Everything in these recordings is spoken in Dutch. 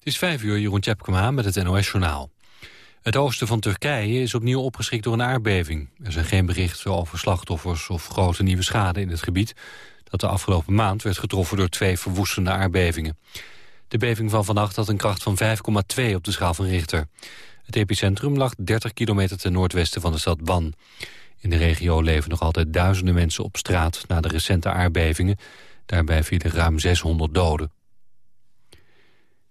Het is vijf uur, Jeroen Tjepkema met het NOS-journaal. Het oosten van Turkije is opnieuw opgeschrikt door een aardbeving. Er zijn geen berichten over slachtoffers of grote nieuwe schade in het gebied... dat de afgelopen maand werd getroffen door twee verwoestende aardbevingen. De beving van vannacht had een kracht van 5,2 op de schaal van Richter. Het epicentrum lag 30 kilometer ten noordwesten van de stad Ban. In de regio leven nog altijd duizenden mensen op straat... na de recente aardbevingen. Daarbij vielen ruim 600 doden.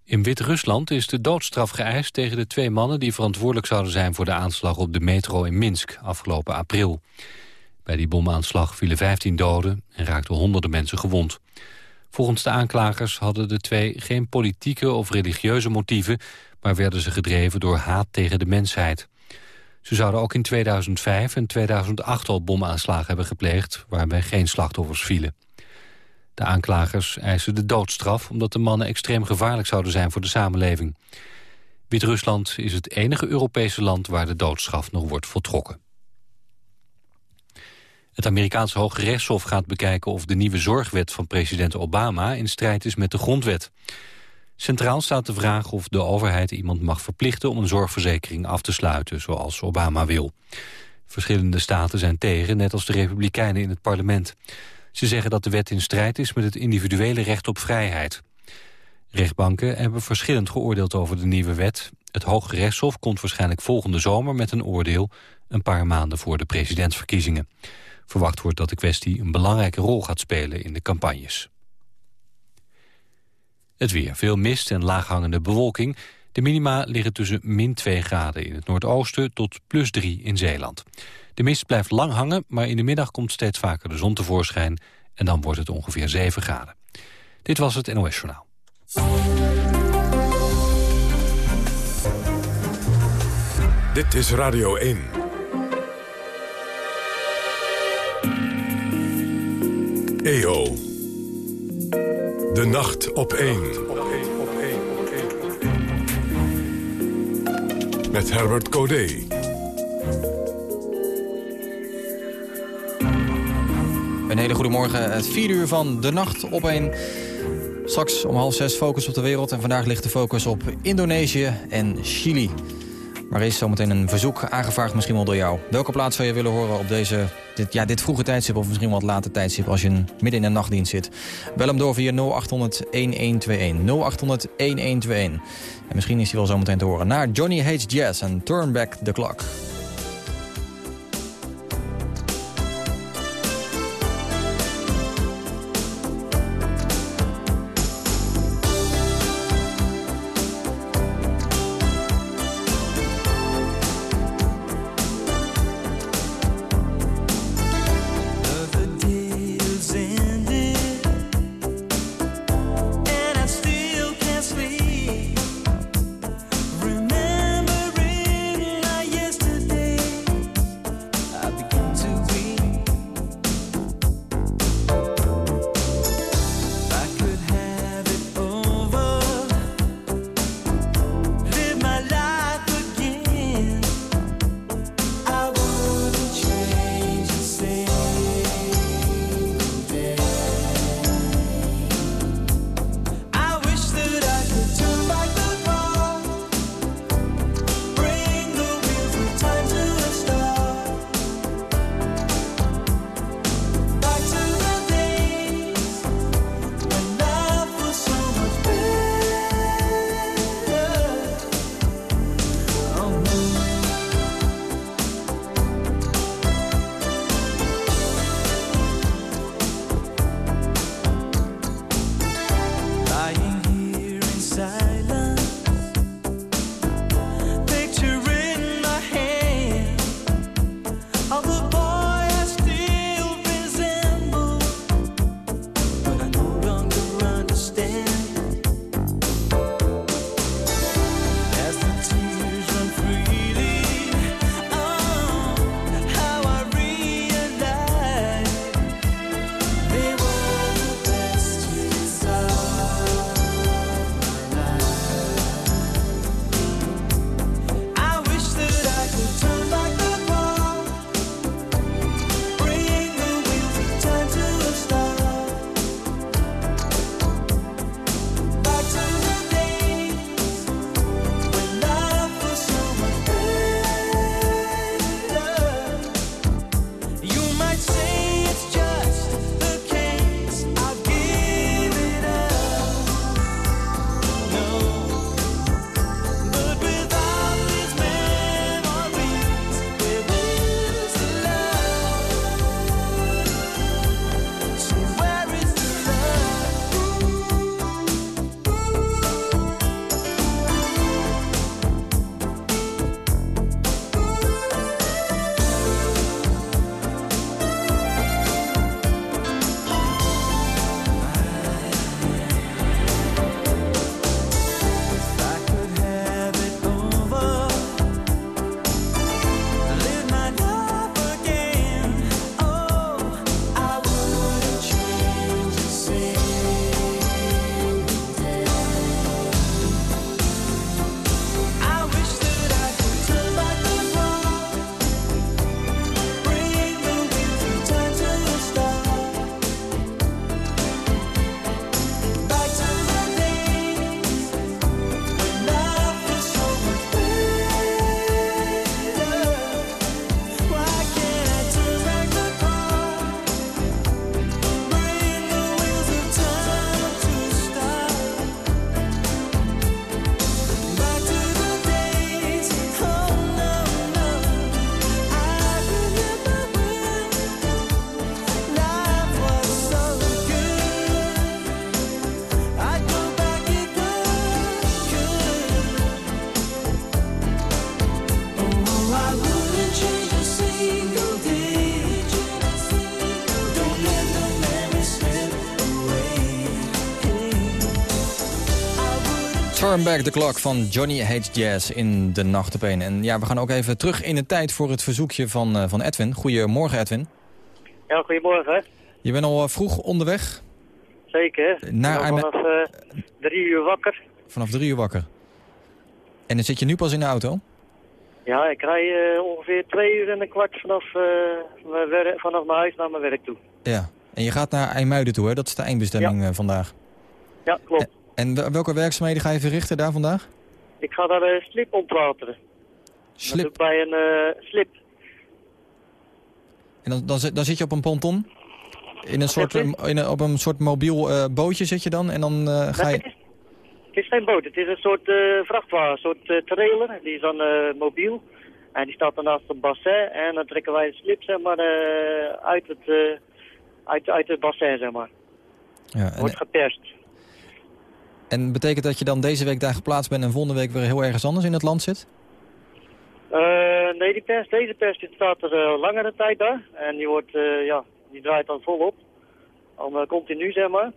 In Wit-Rusland is de doodstraf geëist tegen de twee mannen... die verantwoordelijk zouden zijn voor de aanslag op de metro in Minsk afgelopen april. Bij die bomaanslag vielen 15 doden en raakten honderden mensen gewond. Volgens de aanklagers hadden de twee geen politieke of religieuze motieven... maar werden ze gedreven door haat tegen de mensheid. Ze zouden ook in 2005 en 2008 al bomaanslagen hebben gepleegd... waarbij geen slachtoffers vielen. De aanklagers eisen de doodstraf omdat de mannen extreem gevaarlijk zouden zijn voor de samenleving. Wit-Rusland is het enige Europese land waar de doodstraf nog wordt voltrokken. Het Amerikaanse Hoge Rechtshof gaat bekijken of de nieuwe zorgwet van president Obama in strijd is met de grondwet. Centraal staat de vraag of de overheid iemand mag verplichten om een zorgverzekering af te sluiten, zoals Obama wil. Verschillende staten zijn tegen, net als de Republikeinen in het parlement. Ze zeggen dat de wet in strijd is met het individuele recht op vrijheid. Rechtbanken hebben verschillend geoordeeld over de nieuwe wet. Het Hoge Rechtshof komt waarschijnlijk volgende zomer met een oordeel... een paar maanden voor de presidentsverkiezingen. Verwacht wordt dat de kwestie een belangrijke rol gaat spelen in de campagnes. Het weer. Veel mist en laaghangende bewolking. De minima liggen tussen min 2 graden in het noordoosten tot plus 3 in Zeeland. De mist blijft lang hangen, maar in de middag komt steeds vaker de zon tevoorschijn... en dan wordt het ongeveer 7 graden. Dit was het NOS Journaal. Dit is Radio 1. EO. De nacht op 1. Met Herbert Codé. Een hele goede morgen. Het vierde uur van de nacht op een. Straks om half zes focus op de wereld. En vandaag ligt de focus op Indonesië en Chili. Maar er is zometeen een verzoek aangevraagd misschien wel door jou. Welke plaats zou je willen horen op deze, dit, ja, dit vroege tijdstip... of misschien wat late tijdstip als je midden in de nachtdienst zit? Bel hem door via 0800-1121. 0800-1121. En misschien is hij wel zometeen te horen. Naar Johnny H. Jazz en Turn Back the Clock. Turn Back the Clock van Johnny Hates Jazz in de nacht op een. En ja, we gaan ook even terug in de tijd voor het verzoekje van, uh, van Edwin. Goedemorgen Edwin. Ja, goedemorgen. Je bent al uh, vroeg onderweg? Zeker. Naar vanaf uh, drie uur wakker. Vanaf drie uur wakker. En dan zit je nu pas in de auto? Ja, ik rij ongeveer twee uur en een kwart vanaf, vanaf mijn huis naar mijn werk toe. Ja, en je gaat naar IJmuiden toe, hè? Dat is de eindbestemming ja. vandaag. Ja, klopt. En welke werkzaamheden ga je verrichten daar vandaag? Ik ga daar uh, slip ontwateren. Slip? bij een uh, slip. En dan, dan, dan, zit je op een ponton? In een soort, in een, op een soort mobiel uh, bootje zit je dan en dan ga je... Het is, het is, geen boot, het is een soort vrachtwagen, een soort trailer. Die is dan mobiel. En die staat dan naast het bassin en dan trekken wij de slip zeg maar, uit, het, uit, uit het bassin, zeg maar. Ja, en... Wordt geperst. En betekent dat je dan deze week daar geplaatst bent en volgende week weer heel ergens anders in het land zit? Uh, nee, die pers, deze pers staat er uh, langere tijd daar. En die, wordt, uh, ja, die draait dan volop. Al continu, zeg maar.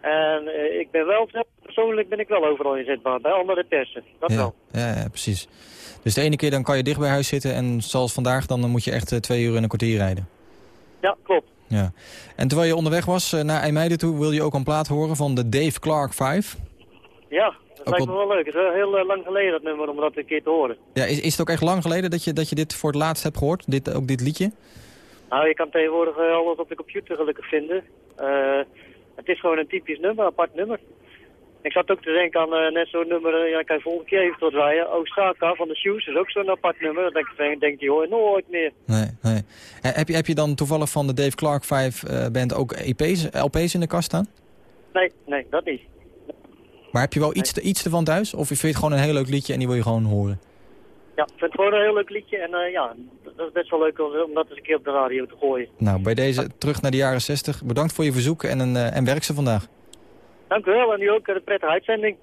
En ik ben wel, persoonlijk ben ik wel overal inzetbaar, bij andere persen. Dat ja, wel. Ja, ja, precies. Dus de ene keer dan kan je dicht bij huis zitten en zoals vandaag, dan moet je echt twee uur in een kwartier rijden. Ja, klopt. Ja. En terwijl je onderweg was naar IJmuiden toe, wil je ook een plaat horen van de Dave Clark 5? Ja, dat lijkt me wel leuk. Het is wel heel lang geleden dat nummer om dat een keer te horen. Ja, is, is het ook echt lang geleden dat je, dat je dit voor het laatst hebt gehoord? Dit, ook dit liedje? Nou, je kan tegenwoordig alles op de computer gelukkig vinden. Uh, het is gewoon een typisch nummer, een apart nummer. Ik zat ook te denken aan uh, net zo'n nummer, uh, ja, kan je volgende keer even tot draaien. Osaka van de Shoes is ook zo'n apart nummer. Dan denk ik, denk, die hoor je nooit meer. Nee, nee. heb, je, heb je dan toevallig van de Dave Clark 5 band ook EP's, LP's in de kast staan? Nee, nee, dat niet. Maar heb je wel iets, iets ervan thuis? Of vind je het gewoon een heel leuk liedje en die wil je gewoon horen? Ja, ik vind het gewoon een heel leuk liedje. En uh, ja, dat is best wel leuk om dat eens een keer op de radio te gooien. Nou, bij deze terug naar de jaren 60. Bedankt voor je verzoek en, een, uh, en werk ze vandaag. Dank u wel en u ook een prettige uitzending.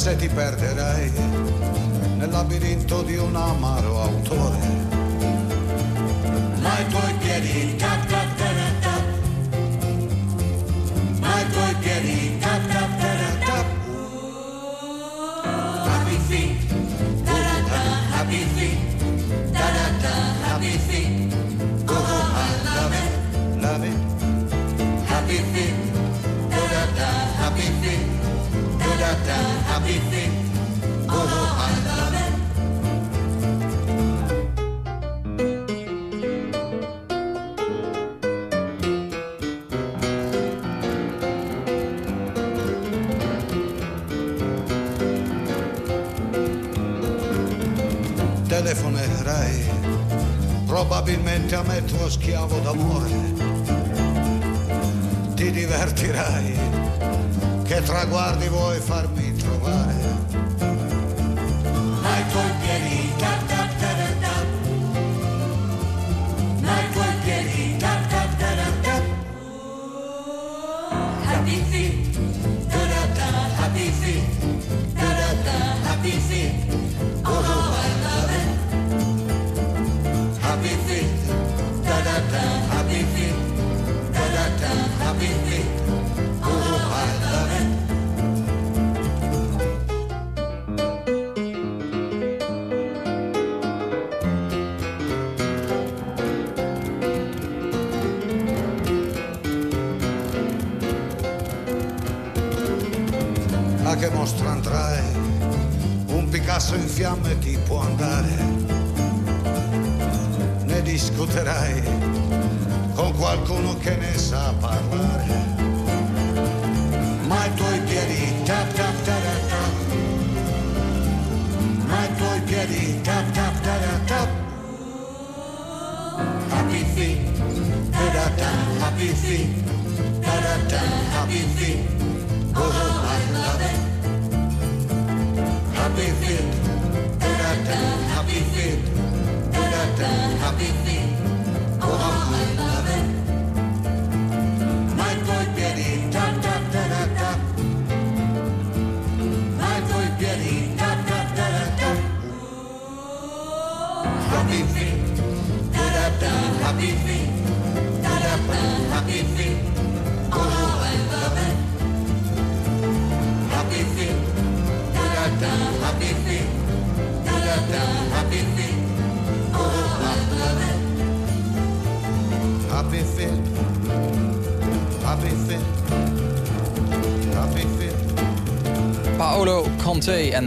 se ti perderai nel labirinto di un amaro autore. everything.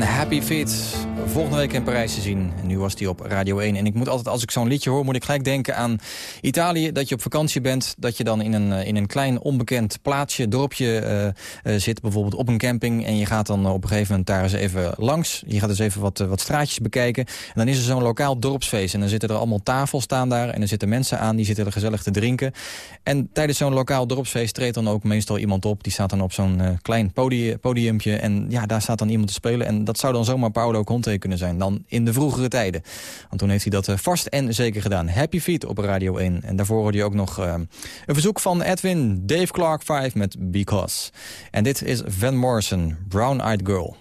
Happy Feet. Volgende week in Parijs te zien. En nu was die op Radio 1. En ik moet altijd, als ik zo'n liedje hoor, moet ik gelijk denken aan Italië. Dat je op vakantie bent, dat je dan in een, eh, in een klein onbekend plaatsje, dorpje eh, eh, zit. Bijvoorbeeld op een camping. En je gaat dan op een gegeven moment daar eens even langs. Je gaat eens even wat, wat straatjes bekijken. En dan is er zo'n lokaal dorpsfeest. En dan zitten er allemaal tafels staan daar. En er zitten mensen aan, die zitten er gezellig te drinken. En tijdens zo'n lokaal dorpsfeest treedt dan ook meestal iemand op. Die staat dan op zo'n klein podie, podiumpje. En ja, daar staat dan iemand te spelen. En dat zou dan zomaar Paolo Conte kunnen zijn. Dan in de vroegere tijden. Want toen heeft hij dat eh, vast en zeker gedaan. Happy Feet op Radio 1. En daarvoor hoorde je ook nog eh, een verzoek van Edwin Dave Clark 5 met Because. En dit is Van Morrison, Brown Eyed Girl.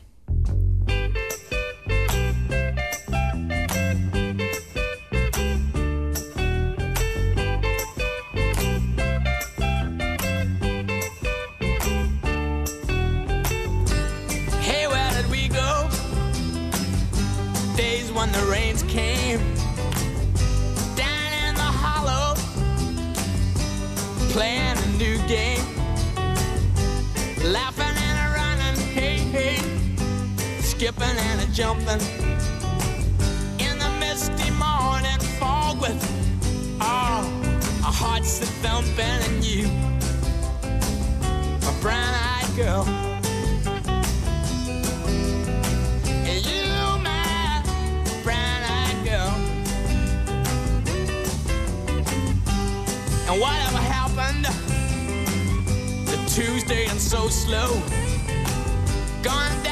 Skipping and a jumping in the misty morning fog with ah, all our hearts a thumping and you, a brown-eyed girl. And you, my brown-eyed girl. And whatever happened to Tuesday and so slow? Gone down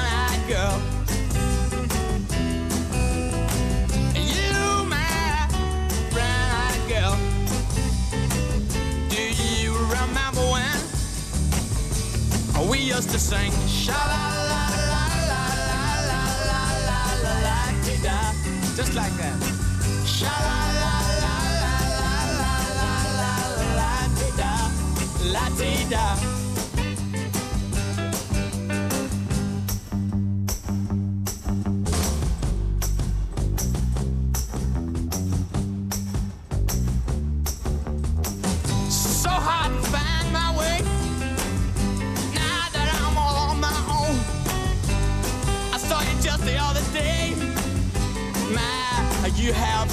used to sing sha la la la la la la la la la la da just like that sha la la la la la la la la la dee da la dee da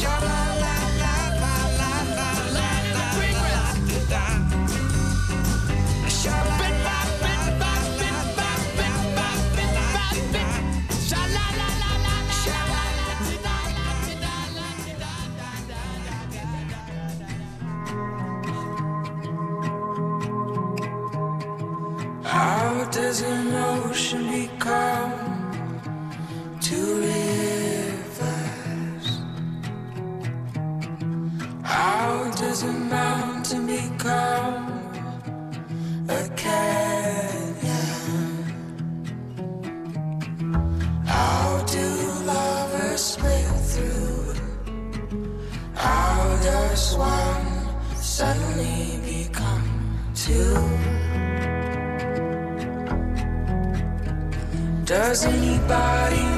Sha-la-la. was a mountain become a canyon? How do lovers split through? How does one suddenly become two? Does anybody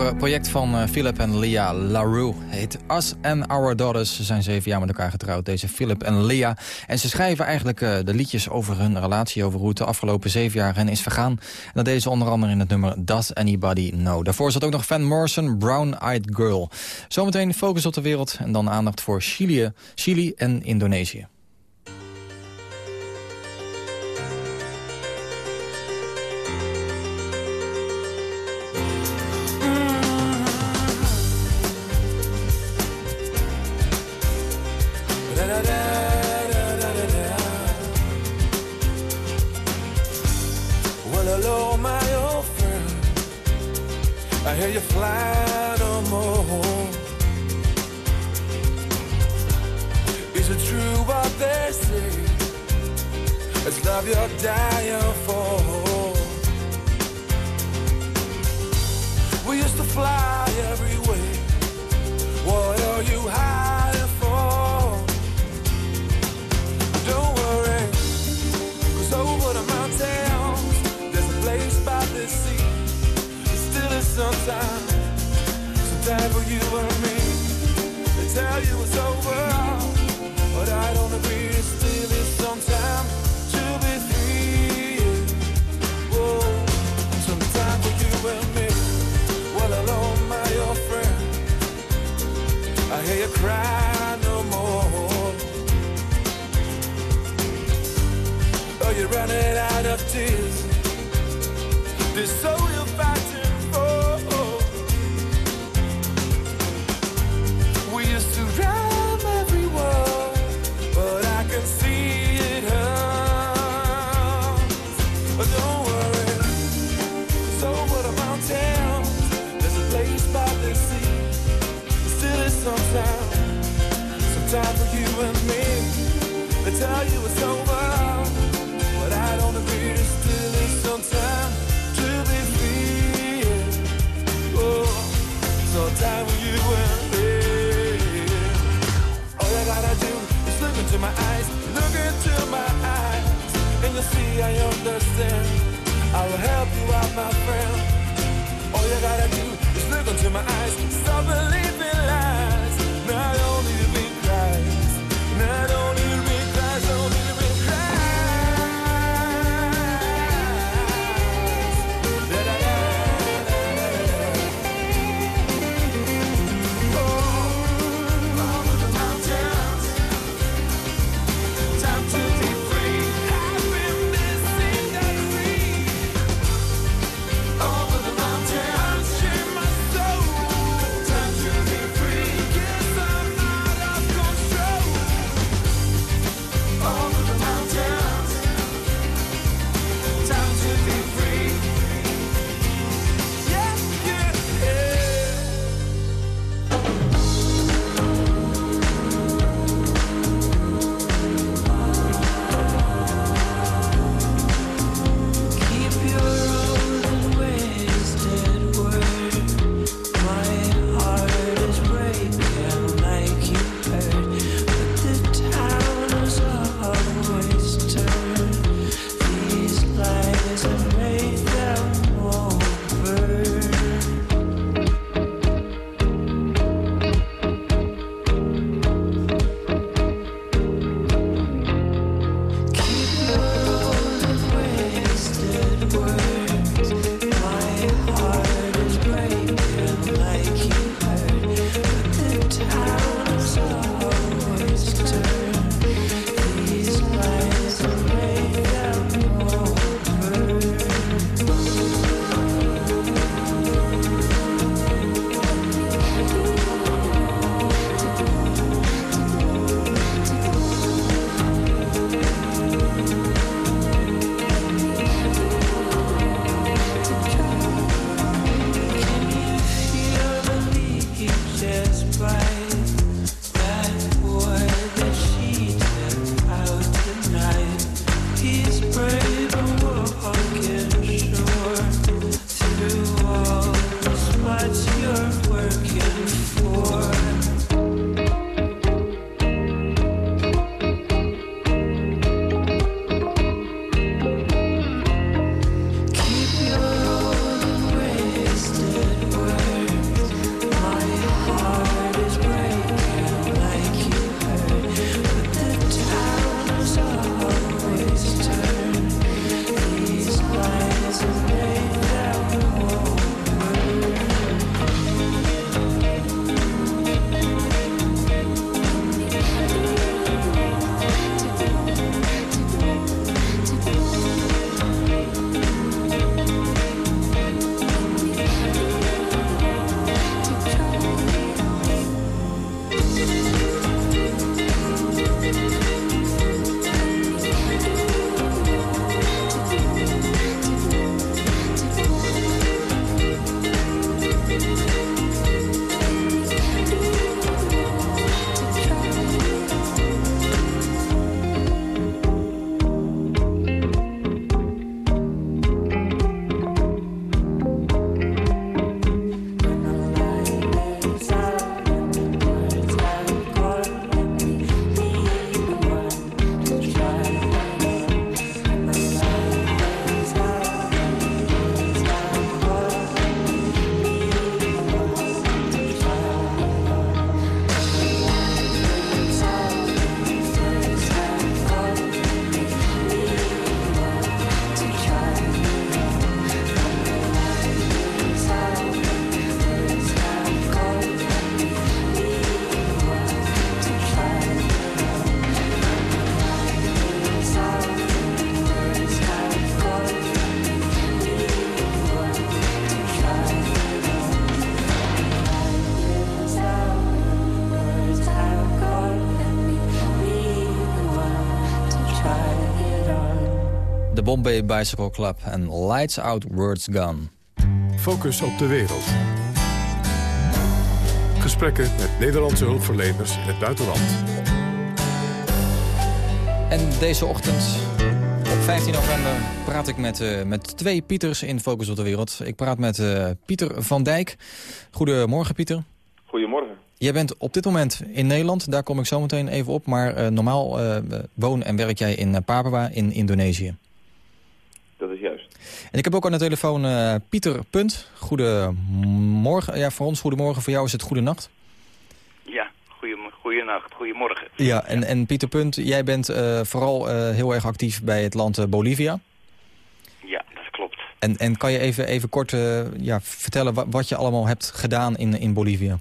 Eh, project van eh, Philip en Leah LaRue. Heet Us and Our Daughters. Ze zijn zeven jaar met elkaar getrouwd, deze Philip en Leah En ze schrijven eigenlijk eh, de liedjes over hun relatie... over hoe het de afgelopen zeven jaar hen is vergaan. En dat deze onder andere in het nummer Does Anybody Know. Daarvoor zat ook nog Van Morrison, Brown Eyed Girl. Zometeen focus op de wereld en dan aandacht voor Chili, Chili en Indonesië. down. I understand. I will help you out, my friend. All you gotta do is look into my eyes. Bombay Bicycle Club en Lights Out Words Gone. Focus op de wereld. Gesprekken met Nederlandse hulpverleners in het buitenland. En deze ochtend, op 15 november, praat ik met, eh, met twee Pieters in Focus op de Wereld. Ik praat met eh, Pieter van Dijk. Goedemorgen, Pieter. Goedemorgen. Jij bent op dit moment in Nederland, daar kom ik zo meteen even op. Maar eh, normaal eh, woon en werk jij in Papua in Indonesië. En ik heb ook aan de telefoon eh, Pieter Punt. Goedemorgen. Ja, voor ons goedemorgen. Voor jou is het goedenacht. Ja, goeienacht, goedemorgen. Ja, en, en Pieter Punt, jij bent eh, vooral eh, heel erg actief bij het land Bolivia. Ja, dat klopt. En, en kan je even, even kort ja, vertellen wa- wat je allemaal hebt gedaan in, in Bolivia?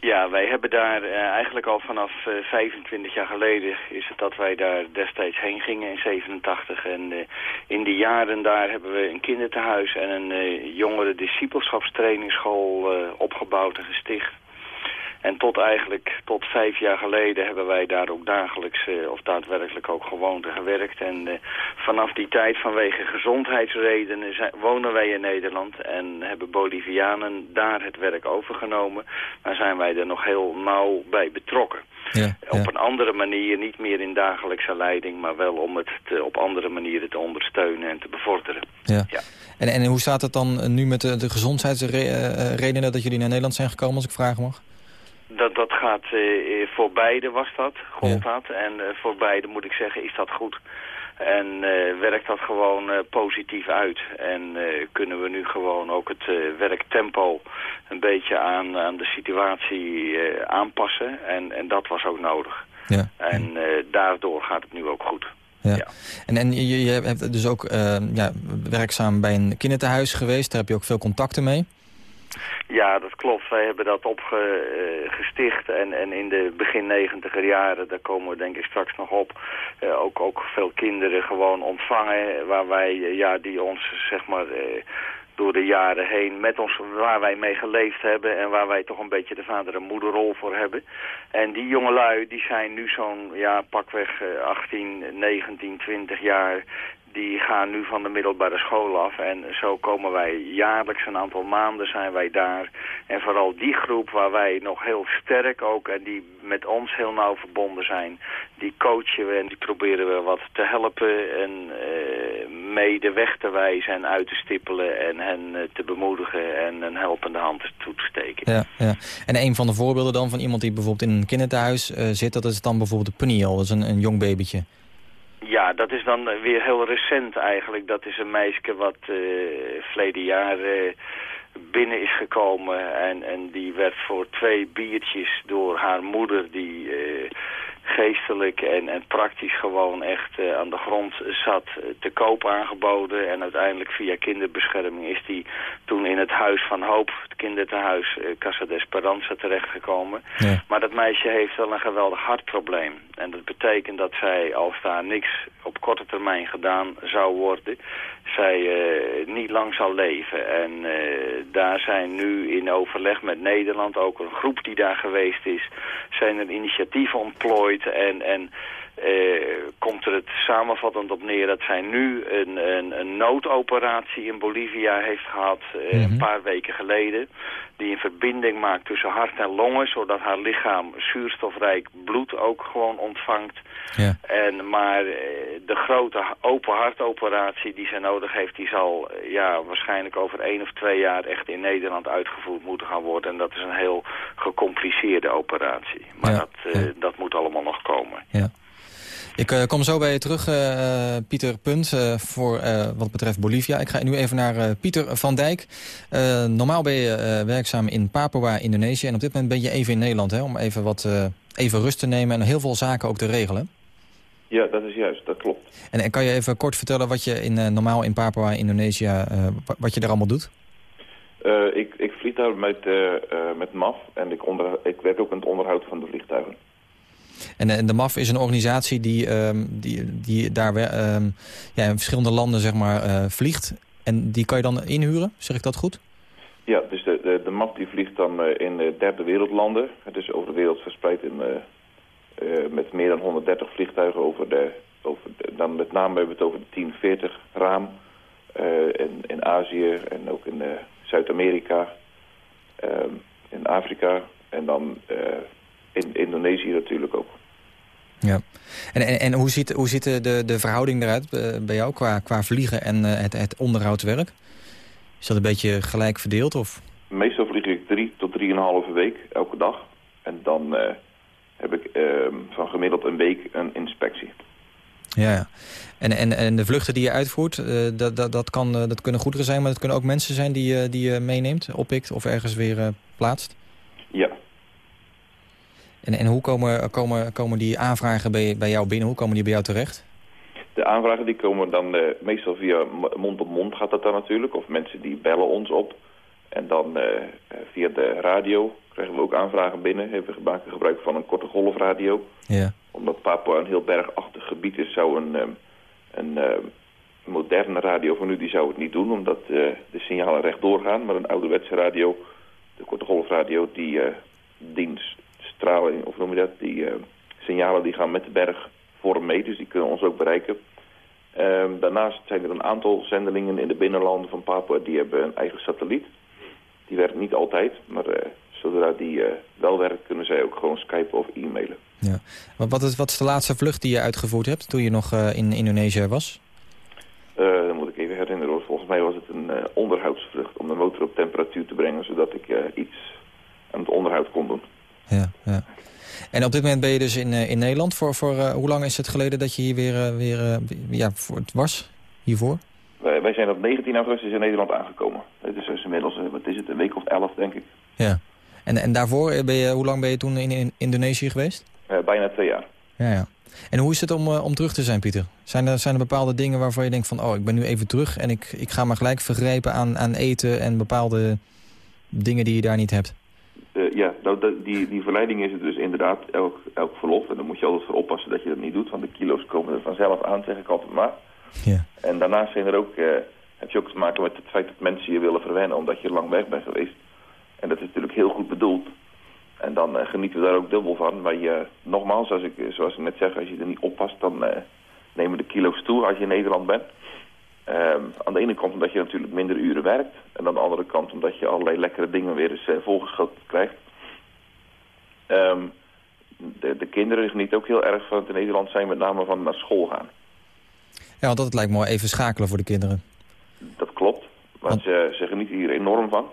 Ja, wij hebben daar eh, eigenlijk al vanaf eh, 25 jaar geleden is het dat wij daar destijds heen gingen in 87. En eh, in die jaren daar hebben we een kinderthuis en een eh jongere discipelschapstrainingsschool eh, opgebouwd en gesticht. En tot eigenlijk, tot vijf jaar geleden hebben wij daar ook dagelijks eh, of daadwerkelijk ook gewoond en gewerkt. En eh, vanaf die tijd vanwege gezondheidsredenen zijn, wonen wij in Nederland en hebben Bolivianen daar het werk overgenomen. Maar zijn wij er nog heel nauw bij betrokken. Ja, Op een andere manier, niet meer in dagelijkse leiding, maar wel om het te- op andere manieren te ondersteunen en te bevorderen. ja. Ja. En, en hoe staat het dan eh, nu met de, de gezondheidsredenen dat jullie naar Nederland zijn gekomen, als ik vragen mag? Dat, dat gaat eh, eh, voor beide was dat, gold Ja. dat. En eh, voor beide moet ik zeggen is dat goed. En werkt dat gewoon positief uit. En kunnen we nu gewoon ook het werktempo een beetje aan, aan de situatie aanpassen. En, en dat was ook nodig. Ja. En daardoor gaat het nu ook goed. Ja. Ja. En, en je, je hebt dus ook ja, werkzaam bij een kinderthuis geweest. Daar heb je ook veel contacten mee. Ja, dat klopt. Wij hebben dat opgesticht en, en in de begin negentiger jaren, daar komen we denk ik straks nog op, eh, ook, ook veel kinderen gewoon ontvangen waar wij, eh, ja, die ons zeg maar eh, door de jaren heen met ons, waar wij mee geleefd hebben en waar wij toch een beetje de vader- en moederrol voor hebben. En die jongelui, die zijn nu zo'n, ja, pakweg eh, 18, 19, 20 jaar die gaan nu van de middelbare school af. En zo komen wij jaarlijks een aantal maanden zijn wij daar. En vooral die groep waar wij nog heel sterk ook en die met ons heel nauw verbonden zijn. Die coachen we en die proberen we wat te helpen en eh, mee de weg te wijzen en uit te stippelen. En hen eh, te bemoedigen en een helpende hand toe te steken. Ja, ja. En een van de voorbeelden dan van iemand die bijvoorbeeld in een kinderthuis eh, zit... dat is dan bijvoorbeeld de Puniel, dat is een, een jong babytje. Ja, dat is dan weer heel recent eigenlijk. Dat is een meisje wat eh verleden jaar eh, binnen is gekomen. En, en die werd voor twee biertjes door haar moeder... die eh, geestelijk en, en praktisch gewoon echt eh, aan de grond zat... eh, te koop aangeboden. En uiteindelijk via kinderbescherming is die toen in het Huis van Hoop... het kinderthuis eh, Casa de Esperanza terechtgekomen. Ja. Maar dat meisje heeft wel een geweldig hartprobleem. En dat betekent dat zij, als daar niks op korte termijn gedaan zou worden... zij niet lang zal leven. En daar zijn nu in overleg met Nederland, ook een groep die daar geweest is, zijn er initiatieven ontplooid en... en eh, komt er het samenvattend op neer dat zij nu een, een, een noodoperatie in Bolivia heeft gehad eh, een paar weken geleden. Die een verbinding maakt tussen hart en longen, zodat haar lichaam zuurstofrijk bloed ook gewoon ontvangt. Ja. En, maar eh, de grote open hartoperatie die zij nodig heeft, die zal ja, waarschijnlijk over één of twee jaar echt in Nederland uitgevoerd moeten gaan worden. En dat is een heel gecompliceerde operatie. Maar Ja, dat, dat moet allemaal nog komen. Ja. Ik eh, kom zo bij je terug, eh, Pieter Punt, eh, voor wat betreft Bolivia. Ik ga nu even naar Pieter van Dijk. Normaal ben je werkzaam in Papua, Indonesië. En op dit moment ben je even in Nederland, hè, om even, wat, even rust te nemen... en heel veel zaken ook te regelen. Ja, dat is juist, dat klopt. En, en kan je even kort vertellen wat je in, normaal in Papua, Indonesië... wa- wat je daar allemaal doet? Ik, ik vlieg daar met, met MAF en ik, onder, ik werk ook aan het onderhoud van de vliegtuigen. En, eh, de MAF is een organisatie die, ehm, die, die daar ehm, ja, in verschillende landen zeg maar, eh, vliegt. En die kan je dan inhuren, zeg ik dat goed? Ja, dus de, de, de MAF die vliegt dan eh, in derde wereldlanden. Is over de wereld verspreid in, met meer dan 130 vliegtuigen over de... Over dan met name hebben we het over de 1040 raam eh, in, in Azië en ook in Zuid-Amerika, ehm, in Afrika en dan in Indonesië natuurlijk ook. Ja. En, en, en hoe ziet, hoe ziet de, de, verhouding eruit eh, bij jou qua, qua vliegen en eh, het, het onderhoudswerk? Is dat een beetje gelijk verdeeld? Of? Meestal vlieg ik drie tot drieënhalve week elke dag. En dan eh, heb ik ehm, van gemiddeld een week een inspectie. Ja. En, en, en de vluchten die je uitvoert, dat, dat, dat, kan, dat kunnen goederen zijn... maar het kunnen ook mensen zijn die, je- die je meeneemt, oppikt of ergens weer plaatst? Ja, En, en hoe komen, komen, komen die aanvragen bij, bij jou binnen? Hoe komen die bij jou terecht? de aanvragen die komen dan eh, meestal via mond op mond gaat dat dan natuurlijk. Of mensen die bellen ons op. En dan eh, eh, via de radio krijgen we ook aanvragen binnen. Hebben we maken gebruik van een korte golfradio. Ja. Omdat Papua een heel bergachtig gebied is, zou een, ehm, een ehm, moderne radio van nu die zou het niet doen. Omdat de signalen rechtdoor gaan. Maar een ouderwetse radio, de korte golfradio, die dient straling, of noem je dat, die eh, signalen die gaan met de bergvorm mee. Dus die kunnen ons ook bereiken. Ehm, daarnaast zijn er een aantal zendelingen in de binnenlanden van Papua die hebben een eigen satelliet. Die werkt niet altijd, maar eh, zodra die eh, wel werkt kunnen zij ook gewoon skypen of e-mailen. ja. Wat, is, wat is de laatste vlucht die je uitgevoerd hebt toen je nog in Indonesië was? Eh, dan moet ik even herinneren, hoor. volgens mij was het een onderhoudsvlucht om de motor op temperatuur te brengen, zodat ik iets aan het onderhoud kon doen. Ja, ja. En op dit moment ben je dus in, eh, in Nederland. Voor, voor eh, hoe lang is het geleden dat je hier weer, eh, weer ja, voor het was? Hiervoor? Wij, wij zijn op 19 augustus in Nederland aangekomen. Het is dus inmiddels, wat is het, een week of elf denk ik. Ja. En, en daarvoor, ben je, hoe lang ben je toen in, in Indonesië geweest? Bijna twee jaar. Ja, ja. En hoe is het om, om terug te zijn, Pieter? Zijn er, zijn er bepaalde dingen waarvan je denkt van... oh, ik ben nu even terug en ik, ik ga me gelijk vergrijpen aan, aan eten... en bepaalde dingen die je daar niet hebt? Dat- die, die verleiding is het dus inderdaad elk, elk verlof. En dan moet je altijd voor oppassen dat je dat niet doet. Want de kilo's komen er vanzelf aan, zeg ik altijd maar. Ja. En daarnaast zijn er ook, eh, heb je ook te maken met het feit dat mensen je willen verwennen omdat je lang weg bent geweest. En dat is natuurlijk heel goed bedoeld. En dan eh, genieten we daar ook dubbel van. Maar je, nogmaals, als ik, zoals ik net zeg, als je er niet oppast, dan eh, nemen de kilo's toe als je in Nederland bent. Ehm, aan de ene kant omdat je natuurlijk minder uren werkt. En aan de andere kant omdat je allerlei lekkere dingen weer eens eh, volgeschoten krijgt. Ehm, de, de kinderen genieten ook heel erg van het in Nederland zijn, met name van naar school gaan. Ja, want dat lijkt me wel even schakelen voor de kinderen. Dat klopt. Maar ze, ze genieten hier enorm van.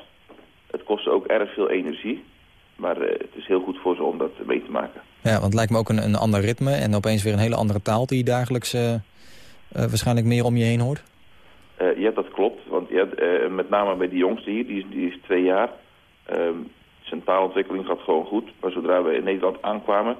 Het kost ook erg veel energie. Maar eh, het is heel goed voor ze om dat mee te maken. Ja, want het lijkt me ook een, een ander ritme... en opeens weer een hele andere taal die je dagelijks eh, eh, waarschijnlijk meer om je heen hoort. Ja, dat klopt. Want ja, met name bij die jongste hier, die is, die is twee jaar. Ehm, zijn taalontwikkeling gaat gewoon goed. Maar zodra we in Nederland aankwamen,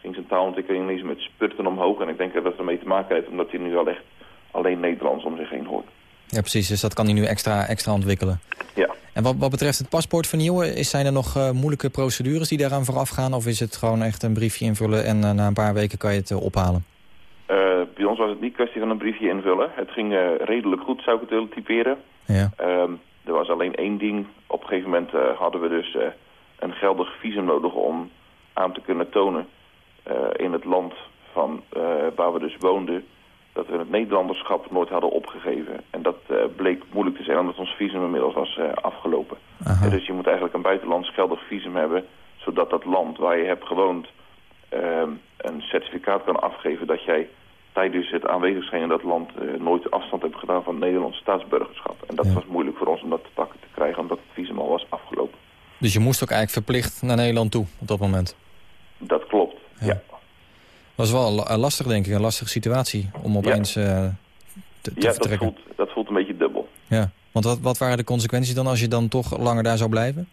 ging zijn taalontwikkeling ineens met spurten omhoog. En ik denk dat dat ermee te maken heeft, omdat hij nu al echt alleen Nederlands om zich heen hoort. Ja, precies. Dus dat kan hij nu extra, extra ontwikkelen. Ja. En wat, wat betreft het paspoort vernieuwen... Is, zijn er nog eh, moeilijke procedures die daaraan vooraf gaan? Of is het gewoon echt een briefje invullen... en eh, na een paar weken kan je het eh, ophalen? Bij ons was het niet kwestie van een briefje invullen. Het ging redelijk goed, zou ik het willen typeren. Ja. Ehm, er was alleen één ding. Op een gegeven moment hadden we dus een geldig visum nodig om aan te kunnen tonen eh, in het land van, eh, waar we dus woonden dat we het Nederlanderschap nooit hadden opgegeven. En dat eh, bleek moeilijk te zijn omdat ons visum inmiddels was afgelopen. Aha. Dus je moet eigenlijk een buitenlands geldig visum hebben zodat dat land waar je hebt gewoond ehm, een certificaat kan afgeven dat jij tijdens het aanwezig zijn in dat land nooit afstand hebt gedaan van het Nederlands staatsburgerschap. En dat Ja. was moeilijk voor ons om dat te pakken te krijgen omdat het visum al was afgelopen. Dus je moest ook eigenlijk verplicht naar Nederland toe op dat moment. Dat klopt, Ja. ja. was wel la- lastig, denk ik. Een lastige situatie om opeens eh, te, te Ja, dat voelt, dat voelt een beetje dubbel. Ja. Want wat, wat waren de consequenties dan als je dan toch langer daar zou blijven?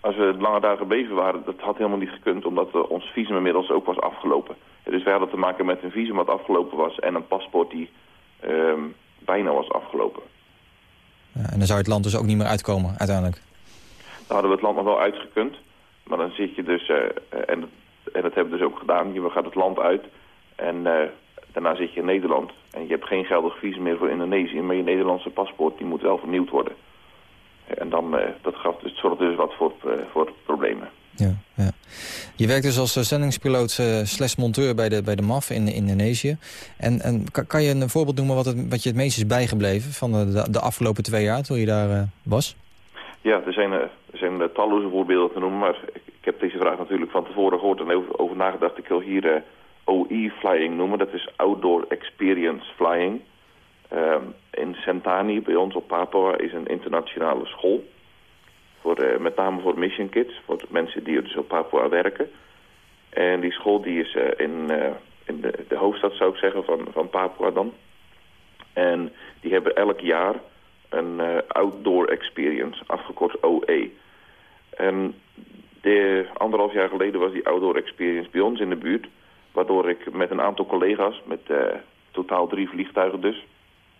Als we lange dagen gebleven waren, dat had helemaal niet gekund, omdat eh, ons visum inmiddels ook was afgelopen. Dus wij hadden te maken met een visum wat afgelopen was en een paspoort die ehm, bijna was afgelopen. Ja, en dan zou je het land dus ook niet meer uitkomen uiteindelijk. Hadden we het land nog wel uitgekund, maar dan zit je dus, eh, en, dat- en dat hebben we dus ook gedaan, je gaat het land uit en eh, daarna zit je in Nederland. En je hebt geen geldig visum meer voor Indonesië, maar je Nederlandse paspoort die moet wel vernieuwd worden. En dan, eh, dat gaf dus, zorgde dus wat voor, voor problemen. Ja, ja. Je werkt dus als zendingspiloot eh, slash monteur bij de, bij de MAF in Indonesië. En, en kan, kan je een voorbeeld noemen wat, het, wat je het meest is bijgebleven van de, de, afgelopen twee jaar toen je daar was? Ja, er zijn, er zijn eh, talloze voorbeelden te noemen, maar ik, ik heb deze vraag natuurlijk van tevoren gehoord en over, over nagedacht. Ik wil hier eh, OE-flying noemen, dat is Outdoor Experience Flying. Ehm, in Sentani, bij ons op Papua, is een internationale school. Voor, eh, met name voor mission kids, voor mensen die dus op Papua werken. En die school die is in, in de, de hoofdstad, zou ik zeggen, van, van Papua dan. En die hebben elk jaar een outdoor experience, afgekort OE. En de, anderhalf jaar geleden was die outdoor experience bij ons in de buurt. Waardoor ik met een aantal collega's, met eh, totaal drie vliegtuigen dus,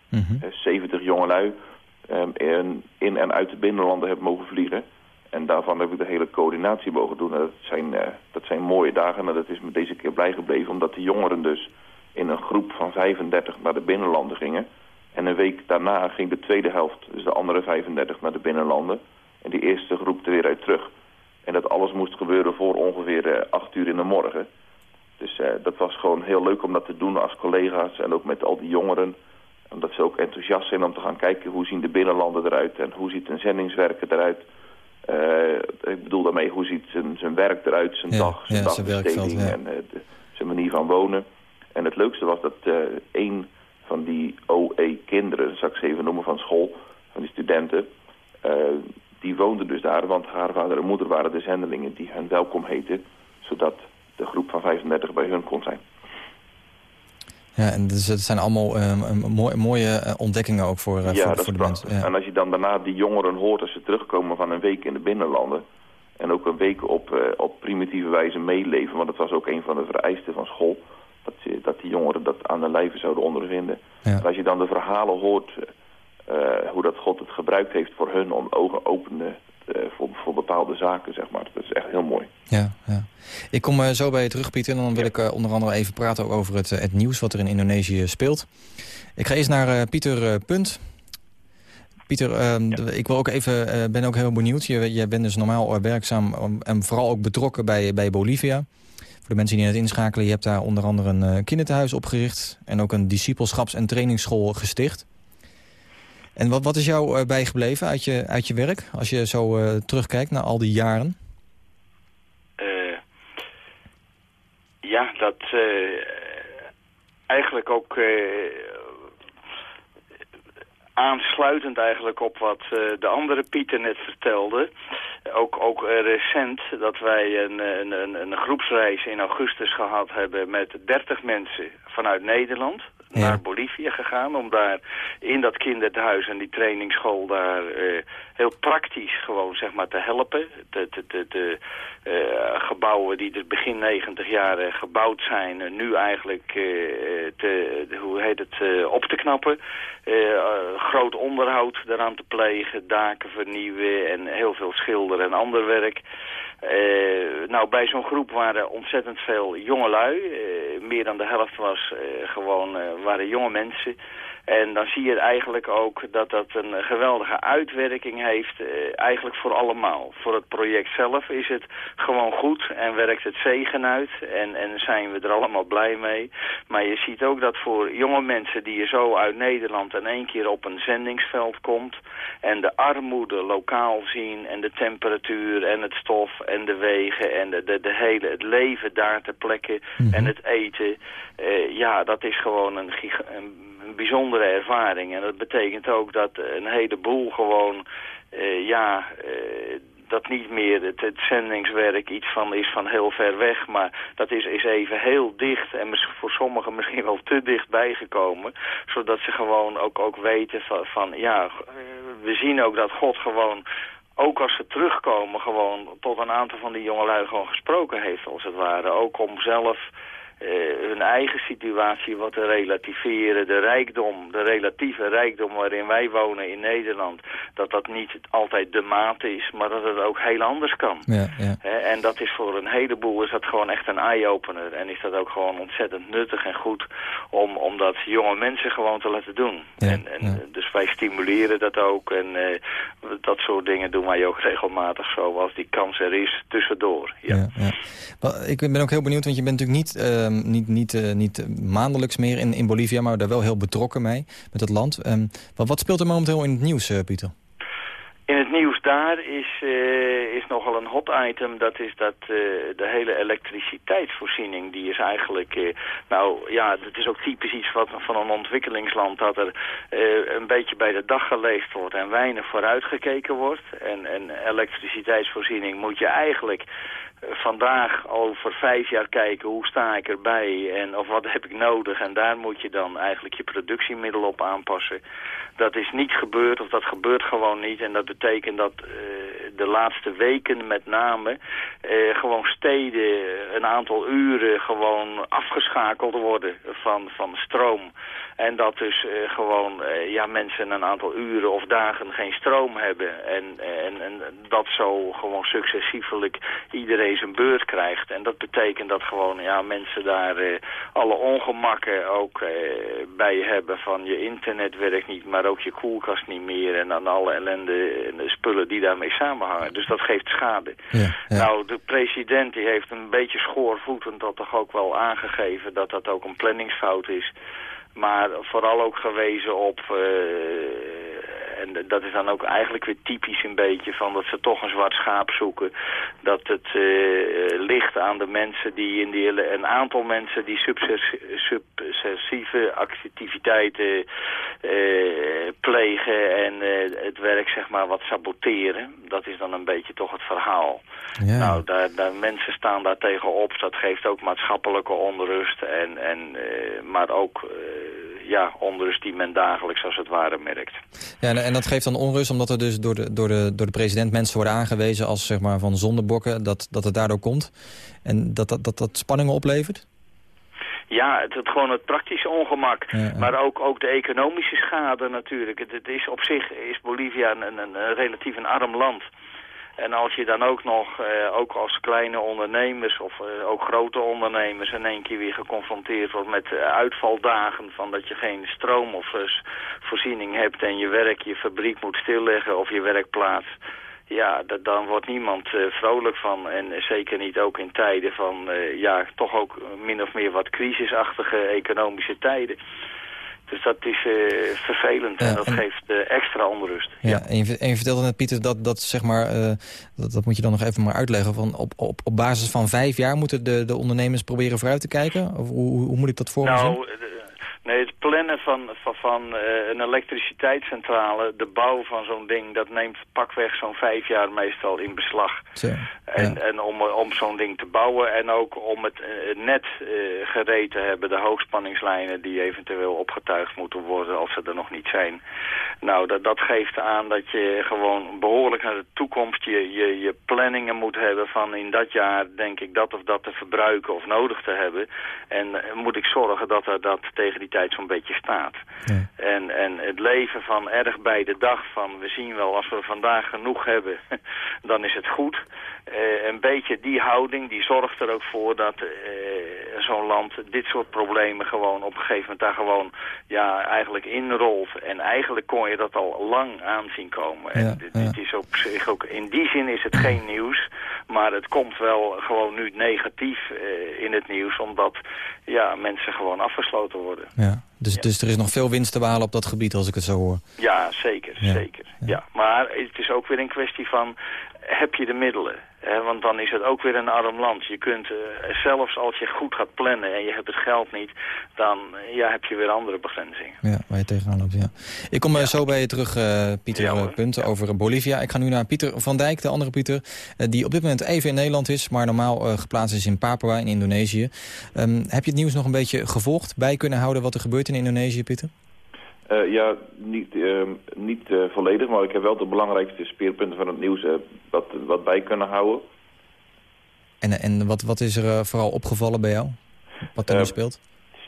Mhm. eh, 70 jongelui, ehm, in, in en uit de binnenlanden heb mogen vliegen. En daarvan heb ik de hele coördinatie mogen doen. En dat zijn, eh, dat zijn mooie dagen en dat is me deze keer blij gebleven. Omdat de jongeren dus in een groep van 35 naar de binnenlanden gingen. En een week daarna ging de tweede helft, dus de andere 35, naar de binnenlanden. En die eerste groep er weer uit terug. En dat alles moest gebeuren voor ongeveer eh, 8 uur in de morgen. Dus eh, dat was gewoon heel leuk om dat te doen als collega's en ook met al die jongeren. Omdat ze ook enthousiast zijn om te gaan kijken hoe zien de binnenlanden eruit en hoe ziet een zendingswerker eruit. Eh, ik bedoel daarmee hoe ziet zijn, zijn werk eruit, zijn Ja, dag, zijn ja, zijn dagbesteding ja. en de- zijn manier van wonen. En het leukste was dat een van die OE-kinderen, zal ik ze even noemen van school, van die studenten, die woonde dus daar, want haar vader en moeder waren de zendelingen die hen welkom heten, zodat de groep van 35 bij hun kon zijn. Ja, en dus het zijn allemaal eh, een mooie, mooie eh, ontdekkingen ook voor, eh, ja, voor, dat voor de mensen. Ja. En als je dan daarna die jongeren hoort als ze terugkomen van een week in de binnenlanden... en ook een week op, eh, op primitieve wijze meeleven... want dat was ook een van de vereisten van school... dat, dat die jongeren dat aan de lijve zouden ondervinden. Ja. En als je dan de verhalen hoort... eh, hoe dat God het gebruikt heeft voor hun om ogen openen... eh, voor, voor bepaalde zaken, zeg maar. Dat is echt heel mooi. Ja, ja. Ik kom eh, zo bij je terug, Pieter. En dan wil ik onder andere even praten over het, het nieuws wat er in Indonesië speelt. Ik ga eerst naar Pieter Punt. Pieter, ehm, ik wil ook even, ben ook heel benieuwd. Je, jij bent dus normaal werkzaam um, en vooral ook betrokken bij, bij Bolivia. Voor de mensen die net inschakelen, je hebt daar onder andere een kinderthuis opgericht... en ook een discipelschaps- en trainingsschool gesticht. En wat, wat is jou eh, bijgebleven uit je, uit je werk, als je zo eh, terugkijkt naar al die jaren? Eh, ja, dat eigenlijk ook aansluitend eigenlijk op wat de andere Pieter net vertelde. Ook, ook recent dat wij een, een, een groepsreis in augustus gehad hebben met 30 mensen vanuit Nederland. Naar Bolivia gegaan om daar in dat kinderhuis en die trainingsschool daar eh, heel praktisch gewoon zeg maar te helpen. De, de, de, de eh, gebouwen die er begin 90 jaar gebouwd zijn, nu eigenlijk eh, te, hoe heet het, op te knappen. Groot onderhoud daaraan te plegen, daken vernieuwen en heel veel schilderen en ander werk. Nou, bij zo'n groep waren ontzettend veel jongelui. Meer dan de helft was gewoon, waren jonge mensen. En dan zie je eigenlijk ook dat dat een geweldige uitwerking heeft, eh, eigenlijk voor allemaal. Voor het project zelf is het gewoon goed en werkt het zegen uit en, en zijn we er allemaal blij mee. Maar je ziet ook dat voor jonge mensen die je zo uit Nederland in één keer op een zendingsveld komt en de armoede lokaal zien en de temperatuur en het stof en de wegen en de, de, de hele, het leven daar ter plekke en het eten. eh, ja, dat is gewoon een, giga- een een bijzondere ervaring. En dat betekent ook dat een heleboel gewoon, eh, ja, eh, dat niet meer het, zendingswerk iets van is van heel ver weg, maar dat is, is even heel dicht en voor sommigen misschien wel te dichtbij gekomen, zodat ze gewoon ook, ook weten van, van ja, eh, we zien ook dat God gewoon ook als ze terugkomen gewoon tot een aantal van die jongelui gewoon gesproken heeft als het ware. Ook om zelf hun eigen situatie wat te relativeren. De rijkdom, de relatieve rijkdom waarin wij wonen in Nederland. Dat dat niet altijd de maat is, maar dat het ook heel anders kan. Ja, ja. En dat is voor een heleboel is dat gewoon echt een eye-opener. En is dat ook gewoon ontzettend nuttig en goed om, om dat jonge mensen gewoon te laten doen. Ja, en, en, ja. Dus wij stimuleren dat ook. En eh, dat soort dingen doen wij ook regelmatig zo als die kans er is tussendoor. Ja. Ik ben ook heel benieuwd, want je bent natuurlijk niet, ehm, niet, niet, eh, niet maandelijks meer in, in Bolivia... maar daar wel heel betrokken mee, met het land. Ehm, wat, wat speelt er momenteel in het nieuws, eh, Pieter? In het nieuws daar is, eh, is nogal een hot item. Dat is dat de hele elektriciteitsvoorziening, die is eigenlijk... nou ja, het is ook typisch iets wat, van een ontwikkelingsland... dat er een beetje bij de dag geleefd wordt en weinig vooruitgekeken wordt. En, en elektriciteitsvoorziening moet je eigenlijk vandaag over vijf jaar kijken hoe sta ik erbij en of wat heb ik nodig. En daar moet je dan eigenlijk je productiemiddel op aanpassen. Dat is niet gebeurd of dat gebeurt gewoon niet. En dat betekent dat eh, de laatste weken met name eh, gewoon steden een aantal uren gewoon afgeschakeld worden van, van stroom. En dat dus eh, gewoon eh, ja, mensen een aantal uren of dagen geen stroom hebben. En, en, en dat zo gewoon successievelijk iedereen zijn beurt krijgt. En dat betekent dat gewoon ja, mensen daar eh, alle ongemakken ook eh, bij hebben. Van je internet werkt niet, maar ook je koelkast niet meer. En dan alle ellende en de spullen die daarmee samenhangen. Dus dat geeft schade. Ja, ja. Nou, de president die heeft een beetje schoorvoetend dat toch ook wel aangegeven dat dat ook een planningsfout is. Maar vooral ook gewezen op, eh, en dat is dan ook eigenlijk weer typisch een beetje van dat ze toch een zwart schaap zoeken. Dat het eh, ligt aan de mensen die in die, hele- een aantal mensen die subversieve activiteiten eh, plegen en eh, het werk zeg maar wat saboteren. Dat is dan een beetje toch het verhaal. Ja. Nou, daar, daar, mensen staan daar tegenop. Dat geeft ook maatschappelijke onrust. En, en, eh, maar ook eh, ja, onrust die men dagelijks als het ware merkt. Ja, en, dat geeft dan onrust omdat er dus door de, door, de, door de president mensen worden aangewezen... als zeg maar, van zondebokken, dat, dat het daardoor komt. En dat dat, dat, dat spanningen oplevert? Ja, het, het, gewoon het praktische ongemak. Ja, ja. Maar ook, ook de economische schade natuurlijk. Het, het is op zich is Bolivia een, een, een relatief een arm land. En als je dan ook nog, eh, ook als kleine ondernemers of eh, ook grote ondernemers in één keer weer geconfronteerd wordt met eh, uitvaldagen van dat je geen stroom of eh, voorziening hebt en je werk, je fabriek moet stilleggen of je werkplaats. Ja, dat, dan wordt niemand eh, vrolijk van. En zeker niet ook in tijden van, eh, ja, toch ook min of meer wat crisisachtige economische tijden. Dus dat is eh, vervelend Ja, en dat en- geeft eh, extra onrust. Ja, En, je, en je vertelde net, Pieter, dat, dat zeg maar... eh, dat, dat moet je dan nog even maar uitleggen. Van op, op, op basis van vijf jaar moeten de, de ondernemers proberen vooruit te kijken? Of hoe, hoe moet ik dat voor me zien? Nee, het plannen van, van, van eh, een elektriciteitscentrale, de bouw van zo'n ding, dat neemt pakweg zo'n vijf jaar meestal in beslag. Zo, En, en om, om zo'n ding te bouwen en ook om het eh, net eh, gereed te hebben, de hoogspanningslijnen die eventueel opgetuigd moeten worden als ze er nog niet zijn. Nou, dat, dat geeft aan dat je gewoon behoorlijk naar de toekomst je, je, je planningen moet hebben van in dat jaar denk ik dat of dat te verbruiken of nodig te hebben. En moet ik zorgen dat er dat tegen die zo'n beetje staat. En, en het leven van erg bij de dag van we zien wel als we vandaag genoeg hebben, dan is het goed. Eh, een beetje die houding die zorgt er ook voor dat eh, zo'n land dit soort problemen gewoon op een gegeven moment daar gewoon ja, eigenlijk inrolt. En eigenlijk kon je dat al lang aanzien komen. En dit, dit is op zich ook, in die zin is het geen nieuws, maar het komt wel gewoon nu negatief eh, in het nieuws, omdat ja, mensen gewoon afgesloten worden. Ja. Dus, dus er is nog veel winst te behalen op dat gebied, als ik het zo hoor. Ja, zeker, Ja. zeker. Ja. Maar het is ook weer een kwestie van, heb je de middelen? Want dan is het ook weer een arm land. Je kunt, eh, zelfs als je goed gaat plannen en je hebt het geld niet, dan eh, ja, heb je weer andere begrenzingen. Ja, waar je tegenaan loopt, ja. Ik kom eh, zo bij je terug, Pieter, eh, punt over Bolivia. Ik ga nu naar Pieter van Dijk, de andere Pieter... die op dit moment even in Nederland is... maar normaal geplaatst is in Papua in Indonesië. Ehm, heb je het nieuws nog een beetje gevolgd? Bij kunnen houden wat er gebeurt in Indonesië, Pieter? Eh, ja, niet, ehm, niet eh, volledig, maar ik heb wel de belangrijkste speerpunten van het nieuws eh, wat, wat bij kunnen houden. En, en wat, wat is er vooral opgevallen bij jou? Wat er nu speelt?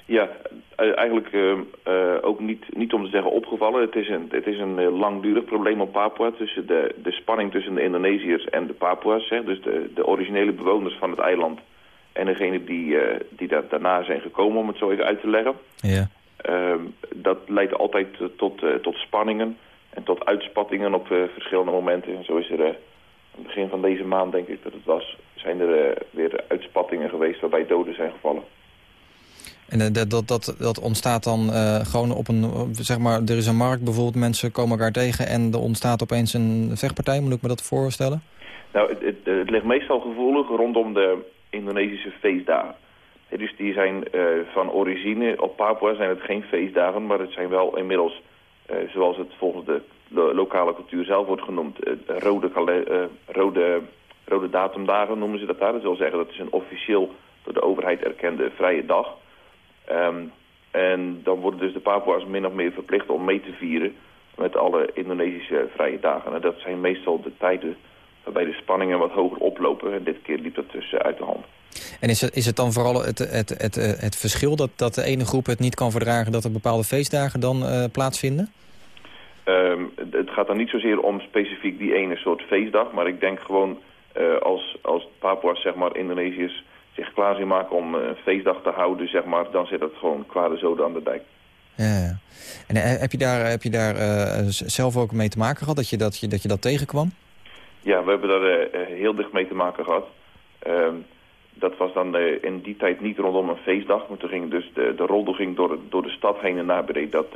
Ja, eigenlijk ehm, eh, ook niet, niet om te zeggen opgevallen. Het is een, het is een langdurig probleem op Papua. Tussen de, de spanning tussen de Indonesiërs en de Papua's. Hè, dus de, de originele bewoners van het eiland. En degene die, die daar daarna zijn gekomen, om het zo even uit te leggen. Ja. Ehm, dat leidt altijd eh, tot, eh, tot spanningen en tot uitspattingen op eh, verschillende momenten. En zo is er aan het begin van deze maand, denk ik dat het was, zijn er weer uitspattingen geweest waarbij doden zijn gevallen. En dat, dat, dat, dat ontstaat dan gewoon op een, zeg maar, er is een markt bijvoorbeeld, mensen komen elkaar tegen en er ontstaat opeens een vechtpartij, moet ik me dat voorstellen? Nou, het, het, het ligt meestal gevoelig rondom de Indonesische feestdagen. Dus die zijn eh, van origine, op Papua zijn het geen feestdagen, maar het zijn wel inmiddels, eh, zoals het volgens de lo- lokale cultuur zelf wordt genoemd, eh, rode, rode, rode datumdagen noemen ze dat daar. Dat wil zeggen, dat is een officieel door de overheid erkende vrije dag. Ehm, en dan worden dus de Papua's min of meer verplicht om mee te vieren met alle Indonesische vrije dagen. En dat zijn meestal de tijden waarbij de spanningen wat hoger oplopen. En dit keer liep dat dus eh, uit de hand. En is het, is het dan vooral het, het, het, het, het verschil dat, dat de ene groep het niet kan verdragen... dat er bepaalde feestdagen dan eh, plaatsvinden? Ehm, het- gaat dan niet zozeer om specifiek die ene soort feestdag. Maar ik denk gewoon eh, als, als Papua's, zeg maar, Indonesiërs zich klaar zien maken om eh, een feestdag te houden, zeg maar, dan zit dat gewoon kwade zoden aan de dijk. Ja, ja. En eh, heb je daar, heb je daar eh, zelf ook mee te maken gehad, dat je dat, je, dat, je dat tegenkwam? Ja, we hebben daar eh, eh, heel dicht mee te maken gehad. Ehm, dat was dan eh, in die tijd niet rondom een feestdag. Maar toen ging dus de, de roddel ging door, door de stad heen en naar beneden dat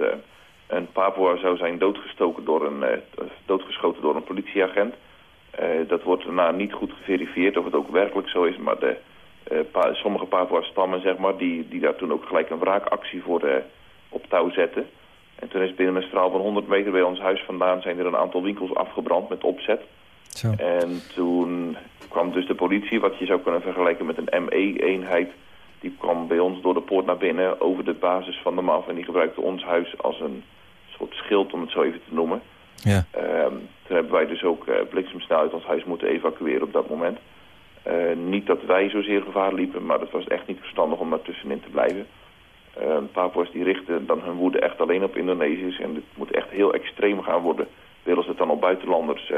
een Papua zou zijn doodgestoken door een, doodgeschoten door een politieagent. Dat wordt daarna niet goed geverifieerd of het ook werkelijk zo is. Maar de, sommige Papua stammen, zeg maar, die, die daar toen ook gelijk een wraakactie voor op touw zetten. En toen is binnen een straal van 100 meter bij ons huis vandaan zijn er een aantal winkels afgebrand met opzet. Zo. En toen kwam dus de politie, wat je zou kunnen vergelijken met een ME-eenheid. Die kwam bij ons door de poort naar binnen over de basis van de MAF. En die gebruikte ons huis als een soort schild, om het zo even te noemen. Ja. Ehm, toen hebben wij dus ook uh, bliksemsnel uit ons huis moeten evacueren op dat moment. Uh, niet dat wij zozeer gevaar liepen, maar het was echt niet verstandig om daartussenin te blijven. Uh, Papua's die richten dan hun woede echt alleen op Indonesiërs. En het moet echt heel extreem gaan worden. Willen ze het dan op buitenlanders uh,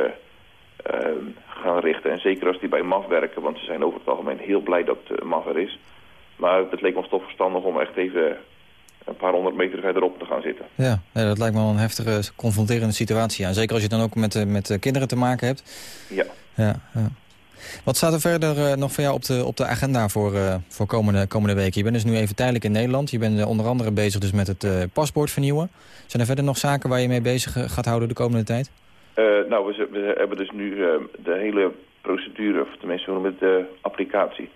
gaan richten. En zeker als die bij MAF werken, want ze zijn over het algemeen heel blij dat uh, MAF er is. Maar het leek ons toch verstandig om echt even een paar honderd meter verderop te gaan zitten. Ja, nee, dat lijkt me wel een heftige, confronterende situatie. Ja. Zeker als je dan ook met, met kinderen te maken hebt. Ja. ja, ja. Wat staat er verder uh, nog voor jou op de, op de agenda voor, uh, voor komende, komende weken? Je bent dus nu even tijdelijk in Nederland. Je bent uh, onder andere bezig dus met het paspoort vernieuwen. Zijn er verder nog zaken waar je mee bezig gaat houden de komende tijd? Nou, we, we, hebben dus nu de hele procedure, of tenminste we noemen het de applicatie.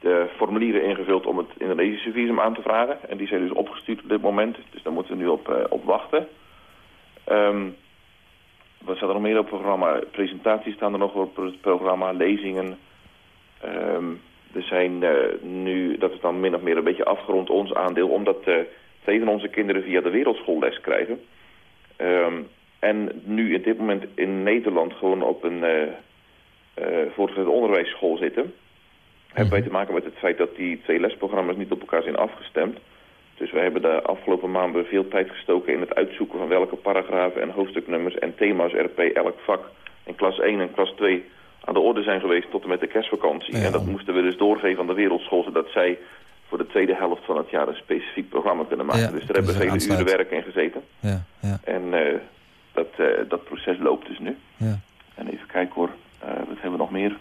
De formulieren ingevuld om het Indonesische visum aan te vragen. En die zijn dus opgestuurd op dit moment. Dus daar moeten we nu op, eh, op wachten. Ehm, wat staat er nog meer op het programma? Presentaties staan er nog op het programma, lezingen. Ehm, er zijn eh, nu, dat is dan min of meer een beetje afgerond ons aandeel... omdat eh, twee van onze kinderen via de wereldschool les krijgen. Ehm, en nu in dit moment in Nederland gewoon op een uh, voortgezet onderwijsschool zitten... hebben wij te maken met het feit dat die twee lesprogramma's niet op elkaar zijn afgestemd. Dus we hebben de afgelopen maanden veel tijd gestoken in het uitzoeken van welke paragrafen en hoofdstuknummers en thema's er bij elk vak in klas 1 en klas 2 aan de orde zijn geweest tot en met de kerstvakantie. En dat moesten we dus doorgeven aan de wereldschool, zodat zij voor de tweede helft van het jaar een specifiek programma kunnen maken. Ja, dus daar hebben we vele uren werk in gezeten. Ja, ja, En eh, dat, eh, dat proces loopt dus nu. ja. En even kijken hoor, eh, wat hebben we nog meer?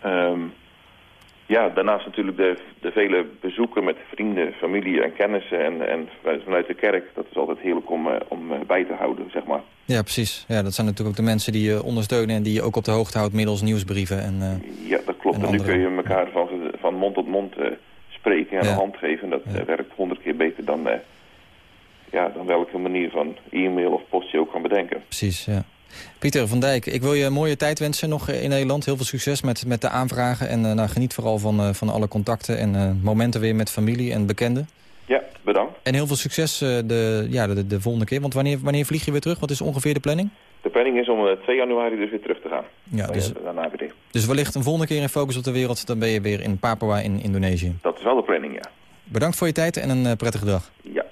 Ehm, ja, daarnaast natuurlijk de, de vele bezoeken met vrienden, familie en kennissen en, en vanuit de kerk. Dat is altijd heerlijk om, eh, om bij te houden, zeg maar. Ja, precies. Ja, dat zijn natuurlijk ook de mensen die je ondersteunen... en die je ook op de hoogte houdt middels nieuwsbrieven. En, Ja, dat klopt. En En, nu kun je elkaar van, van mond tot mond spreken en Ja. een hand geven. Dat werkt honderd keer beter dan, ja, dan welke manier van e-mail of post je ook kan bedenken. precies, ja. Pieter van Dijk, ik wil je een mooie tijd wensen nog eh, in Nederland. Heel veel succes met, met de aanvragen. En eh, nou, geniet vooral van, eh, van alle contacten en momenten weer met familie en bekenden. Ja, bedankt. En heel veel succes de, ja, de, de volgende keer. Want wanneer, wanneer vlieg je weer terug? Wat is ongeveer de planning? De planning is om eh, 2 januari dus weer terug te gaan. Ja, dus, daarna weer dus wellicht een volgende keer in Focus op de Wereld. Dan ben je weer in Papua in Indonesië. Dat is wel de planning, ja. Bedankt voor je tijd en een prettige dag. Ja.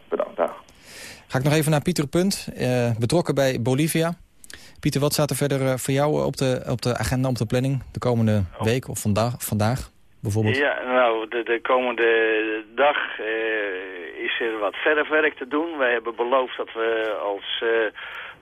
Ga ik nog even naar Pieter Punt, eh, betrokken bij Bolivia. Pieter, wat staat er verder eh, voor jou op de, op de agenda, op de planning... de komende week of vandaag, vandaag bijvoorbeeld? Ja, nou, de, de komende dag eh, is er wat verder werk te doen. Wij hebben beloofd dat we als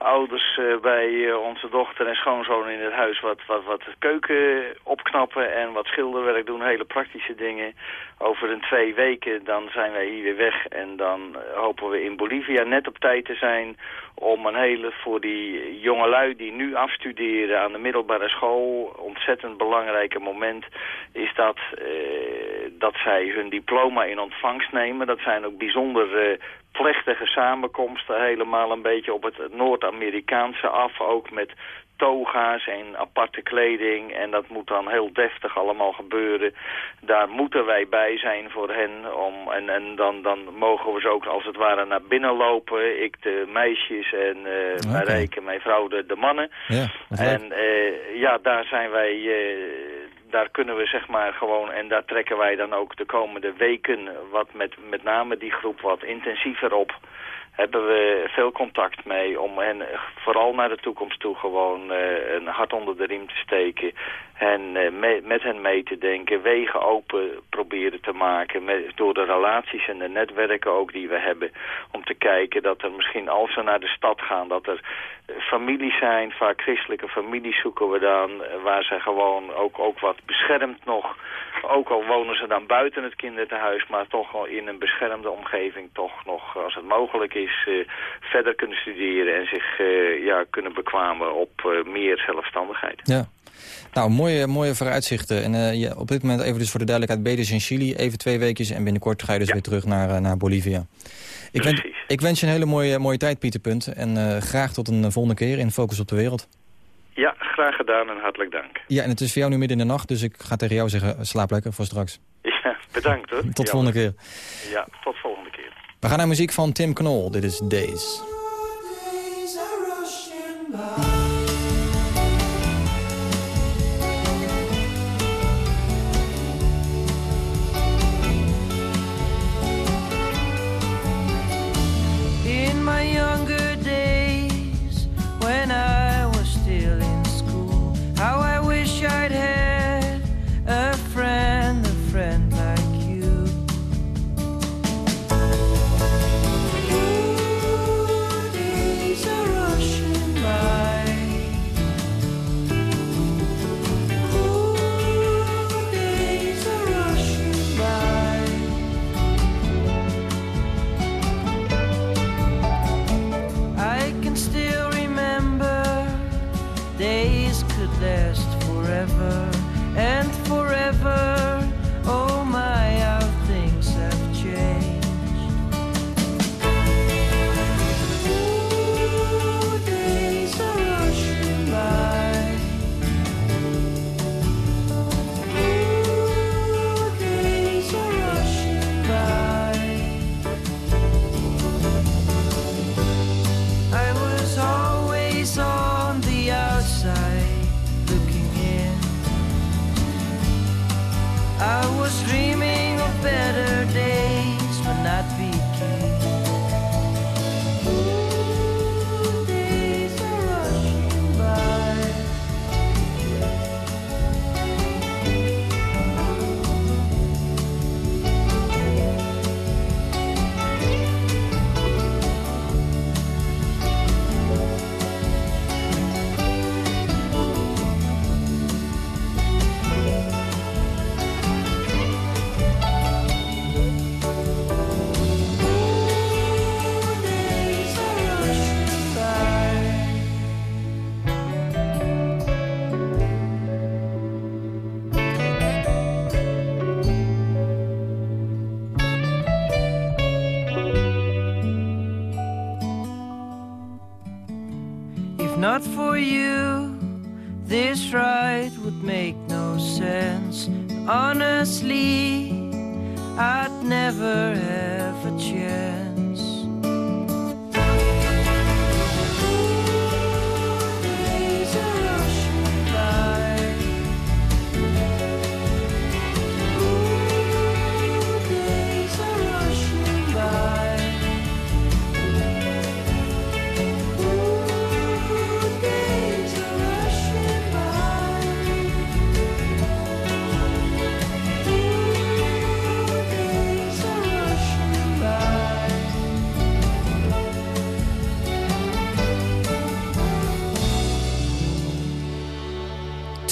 ouders eh, bij eh, onze dochter en schoonzoon in het huis wat, wat, wat keuken opknappen en wat schilderwerk doen. Hele praktische dingen. Over een twee weken dan zijn wij hier weer weg en dan eh, hopen we in Bolivia net op tijd te zijn om een hele, voor die jongelui die nu afstuderen aan de middelbare school, ontzettend belangrijke moment is dat, dat zij hun diploma in ontvangst nemen. Dat zijn ook bijzonder plechtige samenkomsten, helemaal een beetje op het Noord-Amerikaanse af, ook met toga's en aparte kleding en dat moet dan heel deftig allemaal gebeuren. Daar moeten wij bij zijn voor hen om, en, en dan, dan mogen we ze ook als het ware naar binnen lopen. Ik de meisjes en eh Oké. Marijke, mijn vrouw, de, de mannen. Ja. En eh, ja, daar zijn wij, eh, daar kunnen we zeg maar gewoon, en daar trekken wij dan ook de komende weken wat met, met name die groep wat intensiever op. Hebben we veel contact mee om hen vooral naar de toekomst toe gewoon eh, een hart onder de riem te steken. En eh, me- met hen mee te denken, wegen open proberen te maken met, door de relaties en de netwerken ook die we hebben. Om te kijken dat er misschien als ze naar de stad gaan, dat er families zijn, vaak christelijke families zoeken we dan, eh, waar ze gewoon ook, ook wat beschermd nog, ook al wonen ze dan buiten het kinderthuis, maar toch wel in een beschermde omgeving toch nog, als het mogelijk is, eh, verder kunnen studeren en zich eh, ja, kunnen bekwamen op eh, meer zelfstandigheid. Ja. Nou, mooie, mooie vooruitzichten. En eh, je- op dit moment even dus voor de duidelijkheid... ben je dus in Chili, even twee weekjes... en binnenkort ga je dus weer terug naar, eh, naar Bolivia. Ik, wens- ik wens je een hele mooie, mooie tijd, Pieter Punt. En eh, graag tot een eh, volgende keer in Focus op de Wereld. Ja, graag gedaan en hartelijk dank. Ja, en het is voor jou nu midden in de nacht... dus ik ga tegen jou zeggen, slaap lekker voor straks. Ja, bedankt hoor. Tot Ja, volgende keer. Ja, tot volgende keer. We gaan naar muziek van Tim Knol. Dit is Days. Days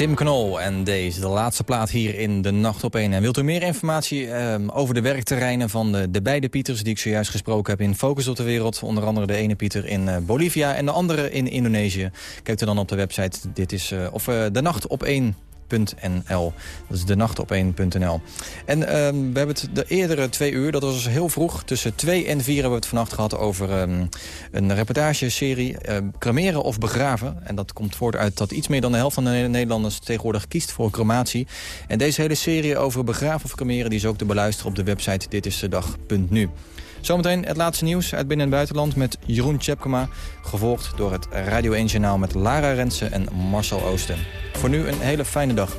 Tim Knol en deze, de laatste plaat hier in de Nacht op 1. En wilt u meer informatie ehm, over de werkterreinen van de, de beide Pieters... die ik zojuist gesproken heb in Focus op de Wereld... onder andere de ene Pieter in eh, Bolivia en de andere in Indonesië... kijkt u dan op de website, dit is, eh, of eh, de Nacht op 1 Dat is de nacht op 1.nl. En ehm, we hebben het de eerdere twee uur, dat was heel vroeg. Tussen 2 en 4 hebben we het vannacht gehad over ehm, een reportageserie. ehm, cremeren of begraven. En dat komt voort uit dat iets meer dan de helft van de Nederlanders tegenwoordig kiest voor crematie. En deze hele serie over begraven of cremeren... die is ook te beluisteren op de website ditisdedag.nu. Zometeen het laatste nieuws uit binnen- en buitenland met Jeroen Tjepkema. Gevolgd door het Radio 1 Journaal met Lara Rensen en Marcel Oosten. Voor nu een hele fijne dag.